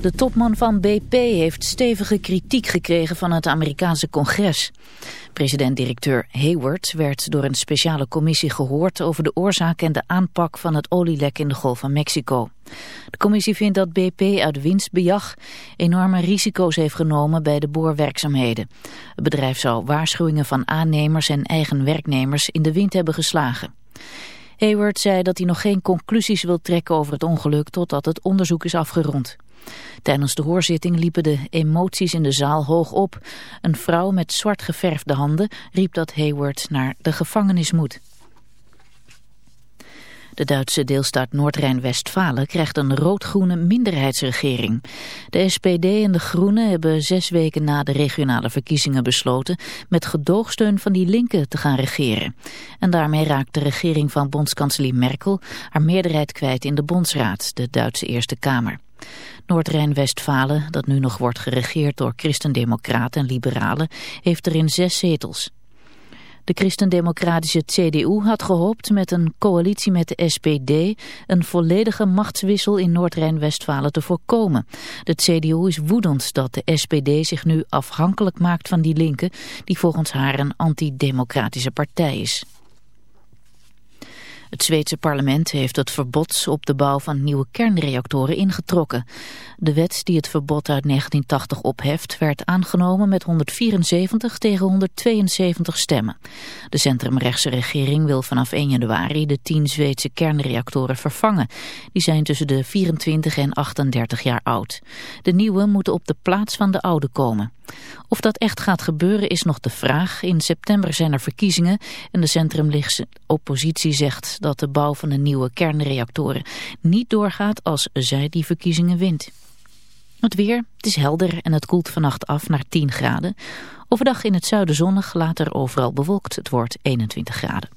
De topman van BP heeft stevige kritiek gekregen van het Amerikaanse congres. President-directeur Hayward werd door een speciale commissie gehoord over de oorzaak en de aanpak van het olielek in de Golf van Mexico. De commissie vindt dat BP uit winstbejag enorme risico's heeft genomen bij de boorwerkzaamheden. Het bedrijf zou waarschuwingen van aannemers en eigen werknemers in de wind hebben geslagen. Hayward zei dat hij nog geen conclusies wil trekken over het ongeluk totdat het onderzoek is afgerond. Tijdens de hoorzitting liepen de emoties in de zaal hoog op. Een vrouw met zwart geverfde handen riep dat Hayward naar de gevangenis moet. De Duitse deelstaat Noord-Rijn-Westfalen krijgt een rood-groene minderheidsregering. De SPD en de Groenen hebben zes weken na de regionale verkiezingen besloten met gedoogsteun van die linken te gaan regeren. En daarmee raakt de regering van bondskanselier Merkel haar meerderheid kwijt in de Bondsraad, de Duitse Eerste Kamer. Noord-Rijn-Westfalen, dat nu nog wordt geregeerd door christendemocraten en liberalen, heeft erin zes zetels. De christendemocratische CDU had gehoopt met een coalitie met de SPD een volledige machtswissel in Noord-Rijn-Westfalen te voorkomen. De CDU is woedend dat de SPD zich nu afhankelijk maakt van die linken die volgens haar een antidemocratische partij is. Het Zweedse parlement heeft het verbod op de bouw van nieuwe kernreactoren ingetrokken. De wet die het verbod uit 1980 opheft werd aangenomen met 174 tegen 172 stemmen. De centrumrechtse regering wil vanaf 1 januari de 10 Zweedse kernreactoren vervangen. Die zijn tussen de 24 en 38 jaar oud. De nieuwe moeten op de plaats van de oude komen. Of dat echt gaat gebeuren is nog de vraag. In september zijn er verkiezingen en de centrumlichtse oppositie zegt dat de bouw van de nieuwe kernreactoren niet doorgaat als zij die verkiezingen wint. Het weer, het is helder en het koelt vannacht af naar 10 graden. Overdag in het zuiden zonnig, later overal bewolkt. Het wordt 21 graden.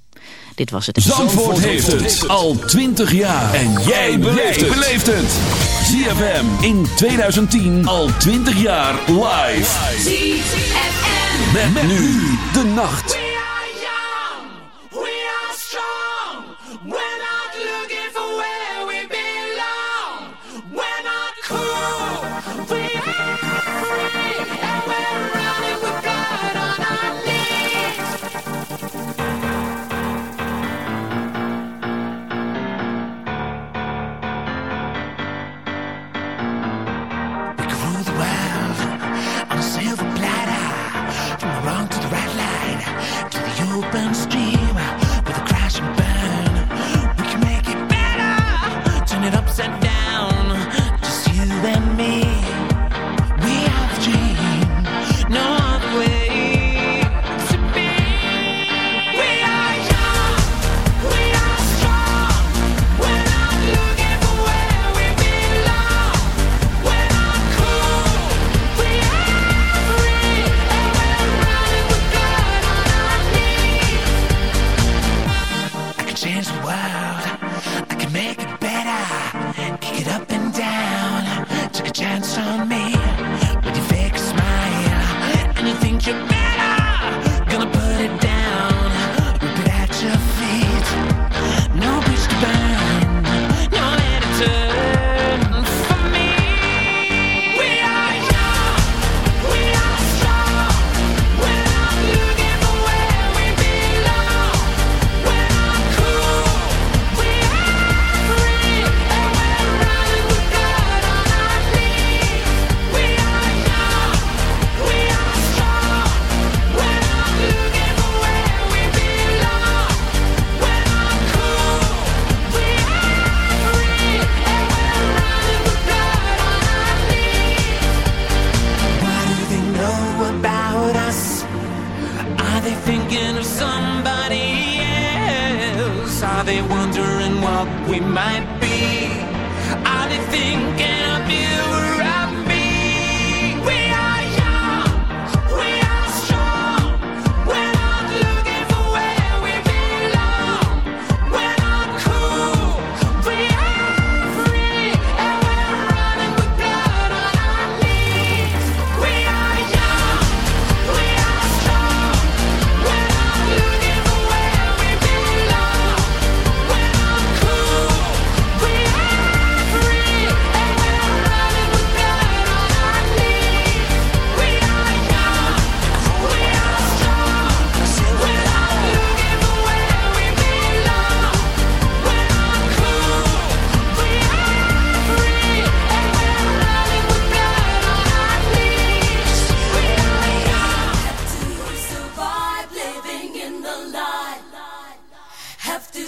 Dit was het. Zandvoort heeft het al 20 jaar. En jij beleeft het. ZFM in 2010 al 20 jaar live. ZFM. Met, nu de nacht.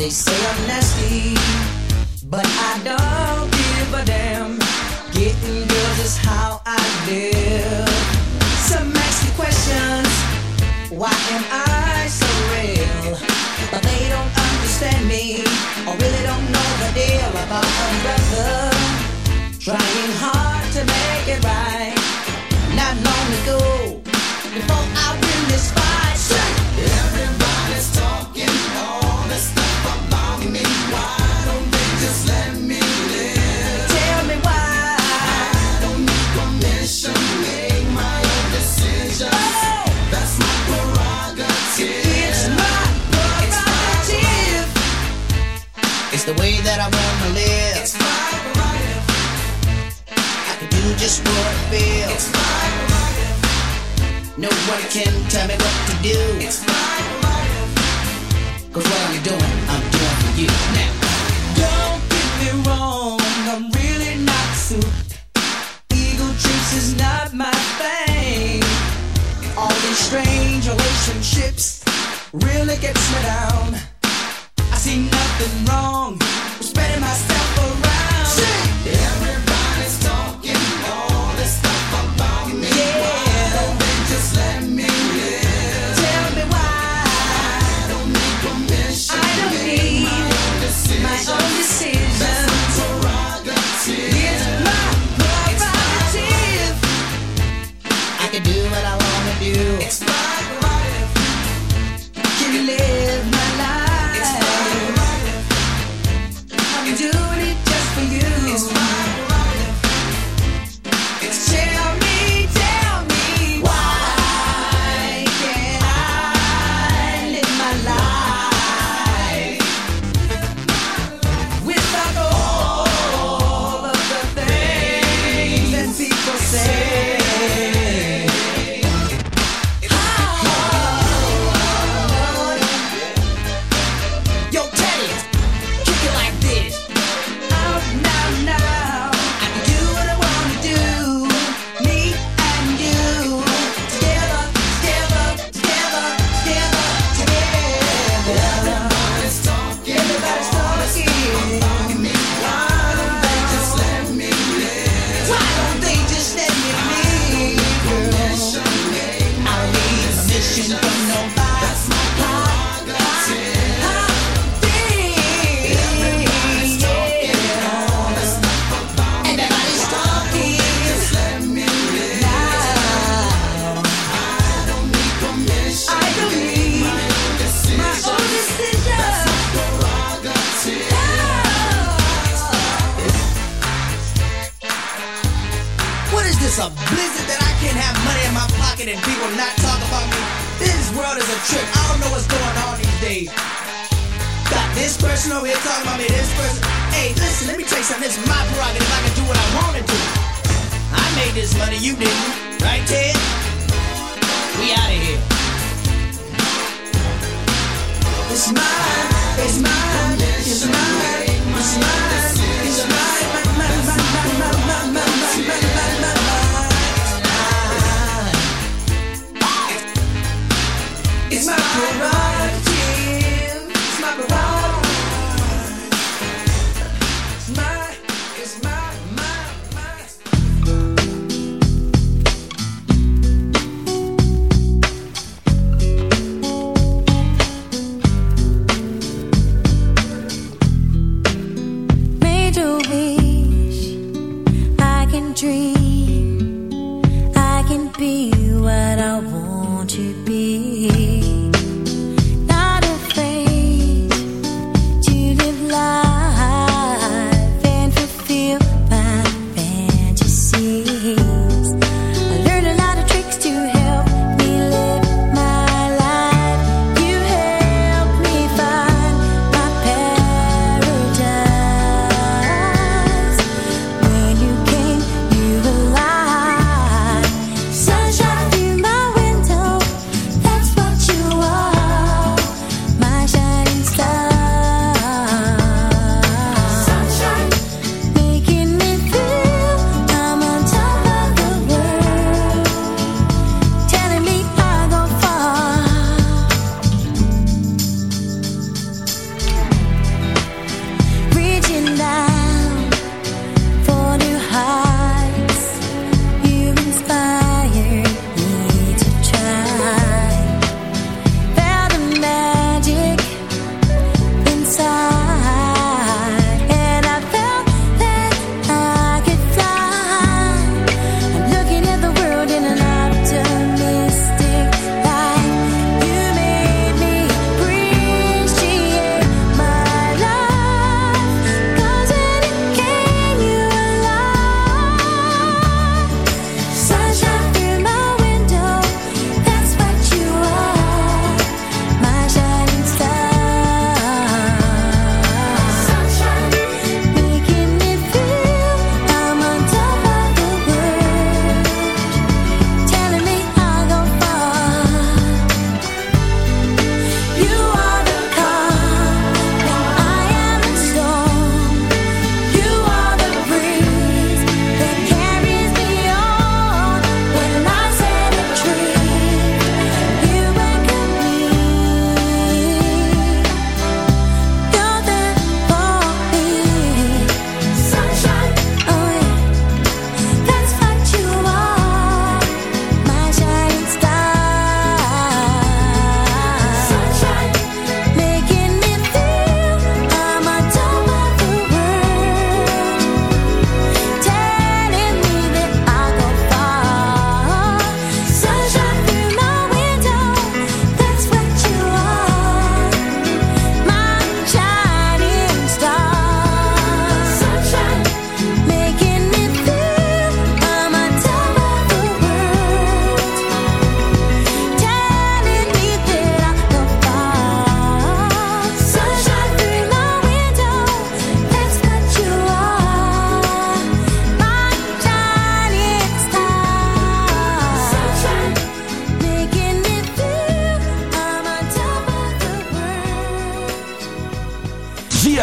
They say I'm nasty, but I don't give a damn. Getting girls is how I live. Some ask me questions, why am I so real? But they don't understand me, or really don't know the deal about a brother. Trying hard to make it right, not long ago. just what I feel. It's my life. No one can tell me what to do. It's my life. Cause what I'm doing, I'm doing for you now. Don't get me wrong, I'm really not suited. Eagle trips is not my thing. All these strange relationships really gets me down. I see nothing wrong with spreading myself around. See? Yeah.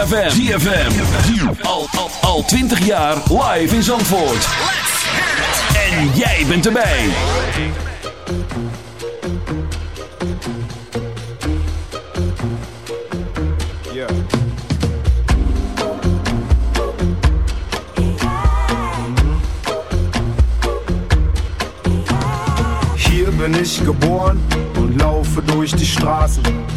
ZFM. ZFM. Al, al, al 20 jaar live in Zandvoort. En jij bent erbij. Hier ben ik geboren und laufe durch die Straßen.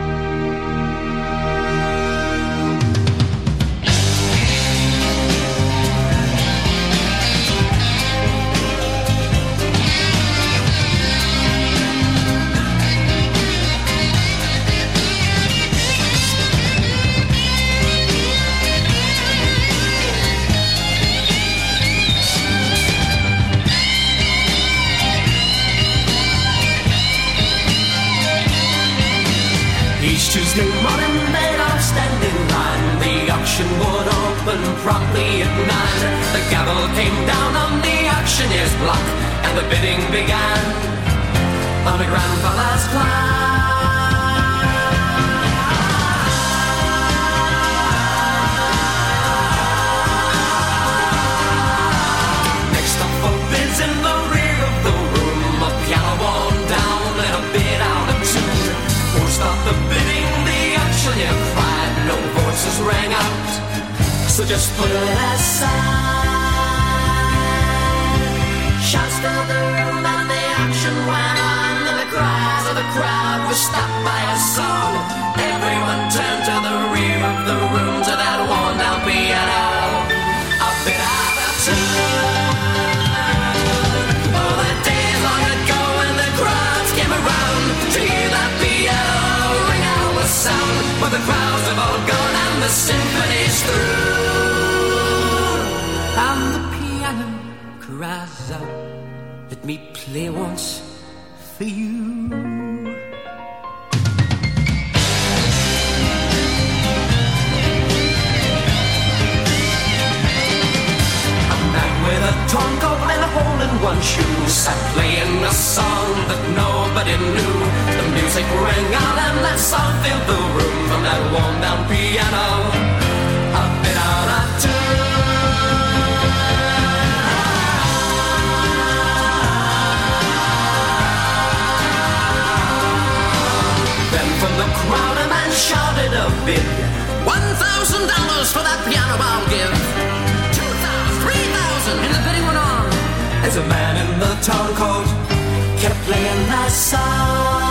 Tuesday morning they'd all stand in line. The auction would open promptly at nine. The gavel came down on the auctioneer's block, and the bidding began on a grandfather's Next voices rang out, so just put it aside. Shouts filled the room and the action went on, and the cries of the crowd were stopped by a song. Everyone turned to the rear of the room to that worn down piano. A bit out of tune. Sound. But the crowds have all gone symphony's through. And the piano cries out, let me play once for you. A man with a torn coat and a hole in one shoe sat playing a song that nobody knew music ring out and let's all fill the room from that worn down piano. A bit out of tune. Then from the crowd a man shouted a bid. One thousand dollars for that piano I'll give. Two thousand, three thousand, and the bidding went on. As a man in the town coat kept playing that song.